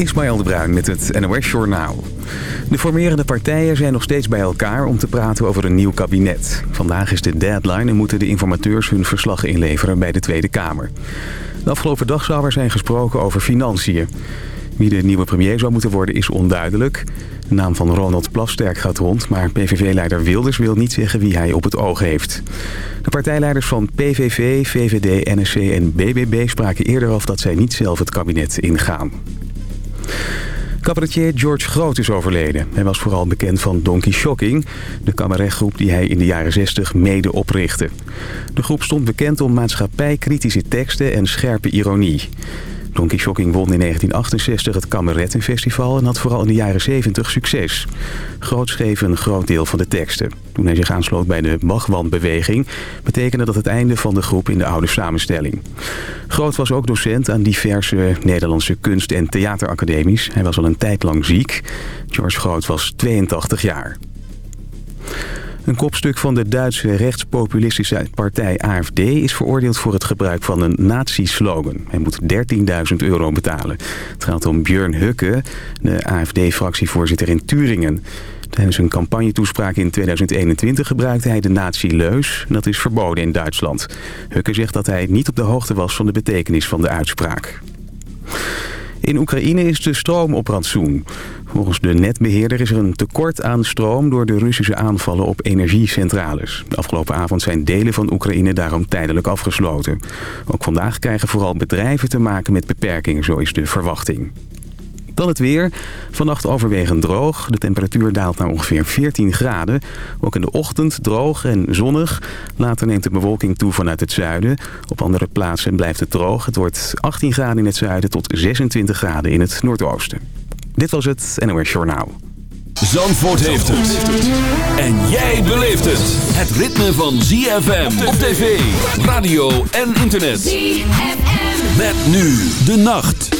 Ismaël de Bruin met het NOS Journaal. De formerende partijen zijn nog steeds bij elkaar om te praten over een nieuw kabinet. Vandaag is de deadline en moeten de informateurs hun verslag inleveren bij de Tweede Kamer. De afgelopen dag zou er zijn gesproken over financiën. Wie de nieuwe premier zou moeten worden is onduidelijk. De naam van Ronald Plasterk gaat rond, maar PVV-leider Wilders wil niet zeggen wie hij op het oog heeft. De partijleiders van PVV, VVD, NSC en BBB spraken eerder af dat zij niet zelf het kabinet ingaan. Cabaretier George Groot is overleden. Hij was vooral bekend van Donkey Shocking, de cabaretgroep die hij in de jaren 60 mede oprichtte. De groep stond bekend om maatschappijkritische teksten en scherpe ironie. Donkey Shocking won in 1968 het Kamerettenfestival en had vooral in de jaren 70 succes. Groot schreef een groot deel van de teksten. Toen hij zich aansloot bij de Magwan-beweging... betekende dat het einde van de groep in de oude samenstelling. Groot was ook docent aan diverse Nederlandse kunst- en theateracademies. Hij was al een tijd lang ziek. George Groot was 82 jaar. Een kopstuk van de Duitse rechtspopulistische partij AFD is veroordeeld voor het gebruik van een nazi-slogan. Hij moet 13.000 euro betalen. Het gaat om Björn Hukke, de AFD-fractievoorzitter in Turingen. Tijdens een campagnetoespraak in 2021 gebruikte hij de nazi-leus. Dat is verboden in Duitsland. Hukke zegt dat hij niet op de hoogte was van de betekenis van de uitspraak. In Oekraïne is de stroom op rantsoen. Volgens de netbeheerder is er een tekort aan stroom door de Russische aanvallen op energiecentrales. De afgelopen avond zijn delen van Oekraïne daarom tijdelijk afgesloten. Ook vandaag krijgen vooral bedrijven te maken met beperkingen, zo is de verwachting. Dan het weer. Vannacht overwegend droog. De temperatuur daalt naar ongeveer 14 graden. Ook in de ochtend droog en zonnig. Later neemt de bewolking toe vanuit het zuiden. Op andere plaatsen blijft het droog. Het wordt 18 graden in het zuiden tot 26 graden in het noordoosten. Dit was het NOS Journaal. Zandvoort heeft het. En jij beleeft het. Het ritme van ZFM op tv, radio en internet. ZFM. Met nu de nacht.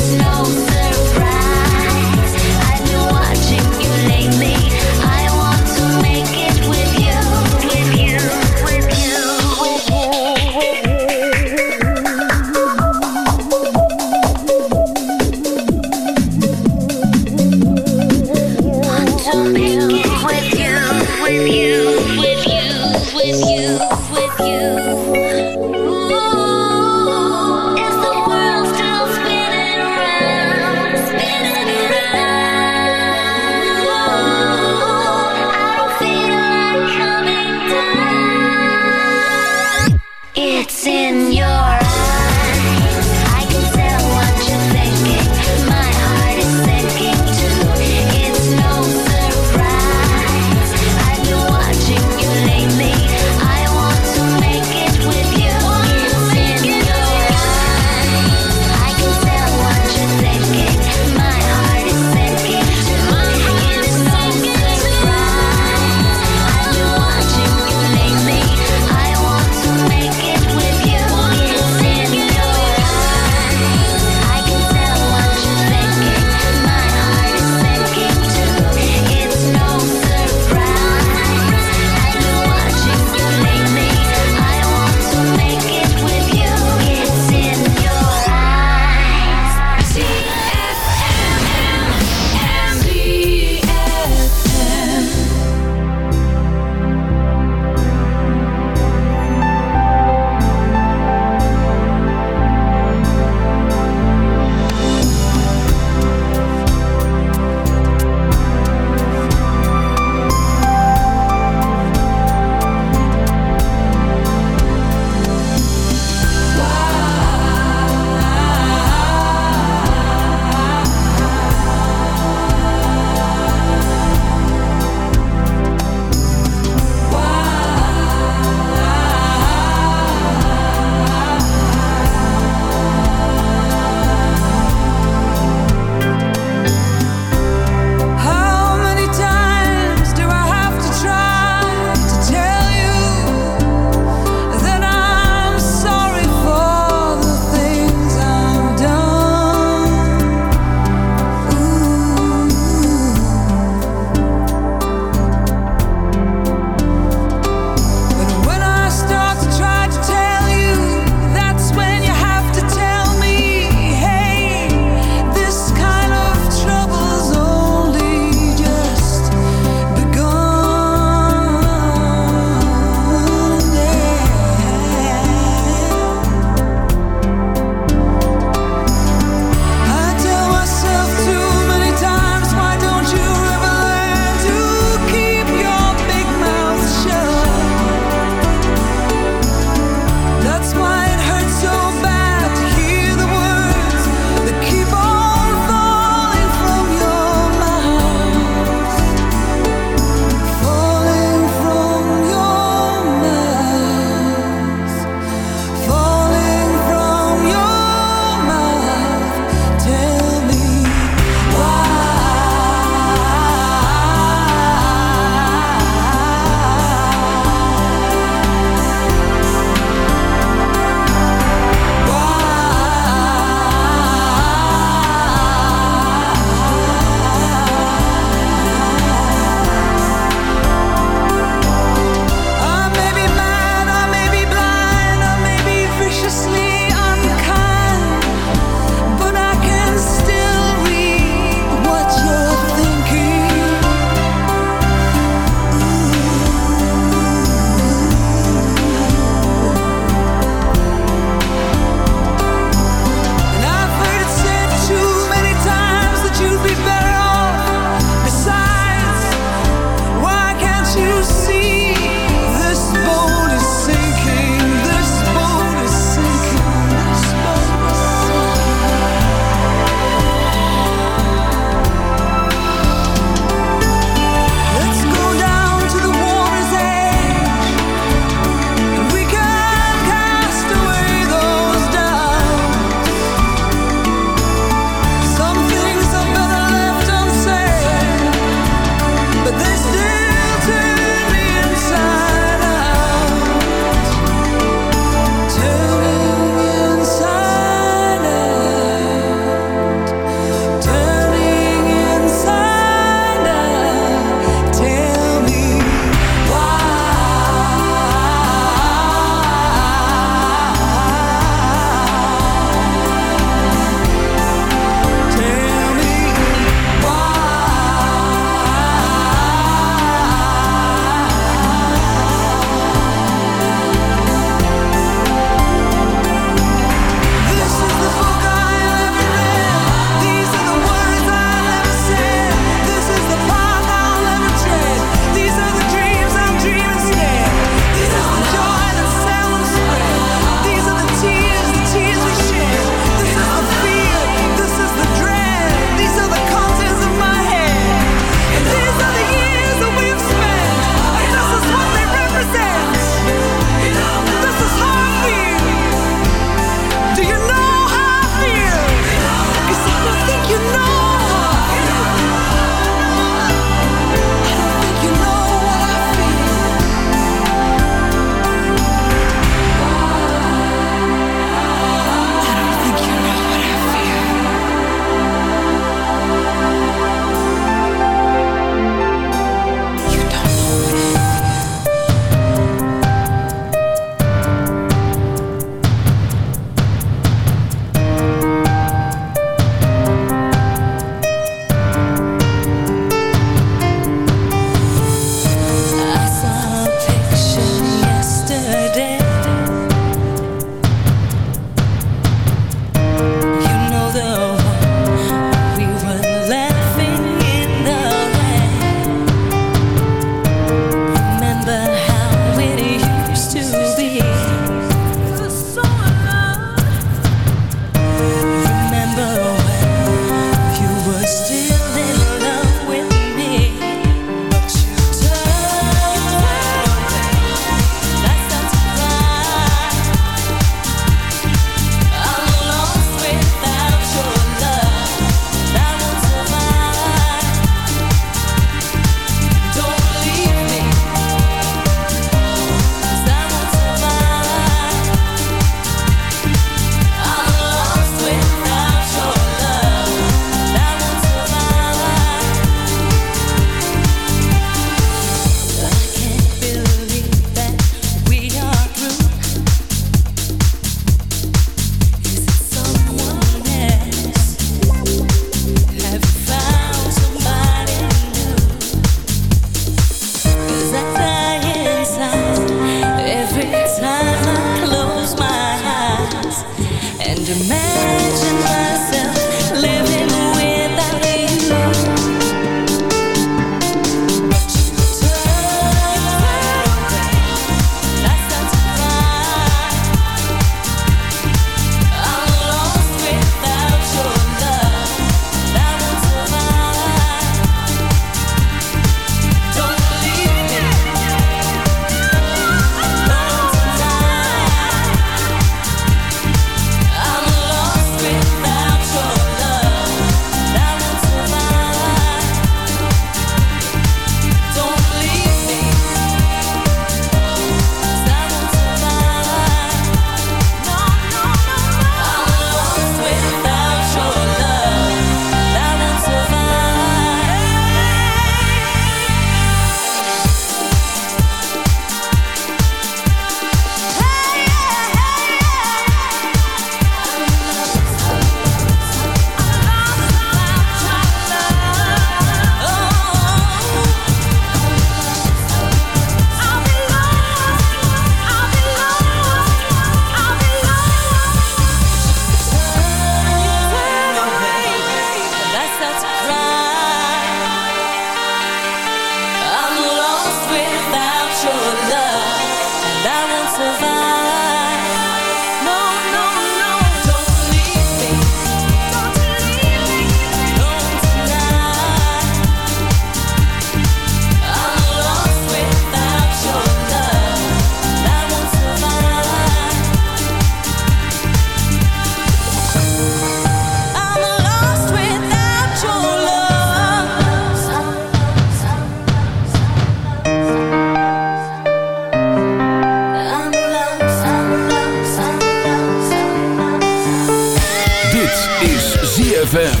ZFM.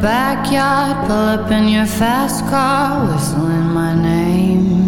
backyard, pull up in your fast car, whistling my name.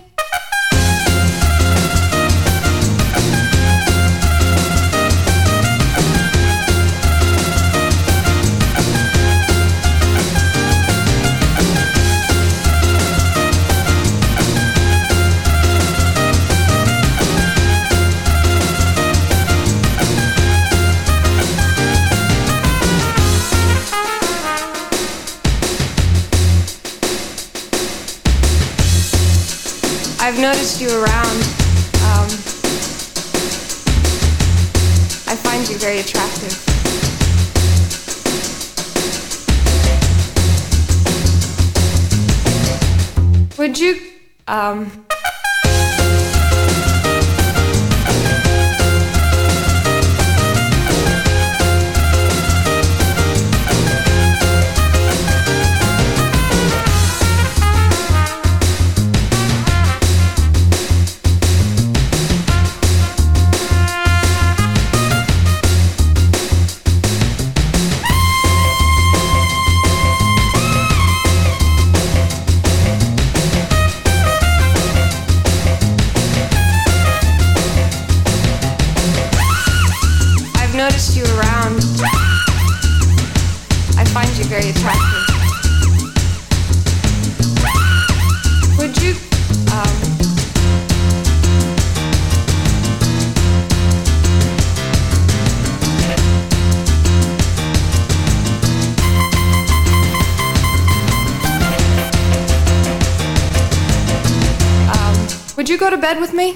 could you um, to bed with me?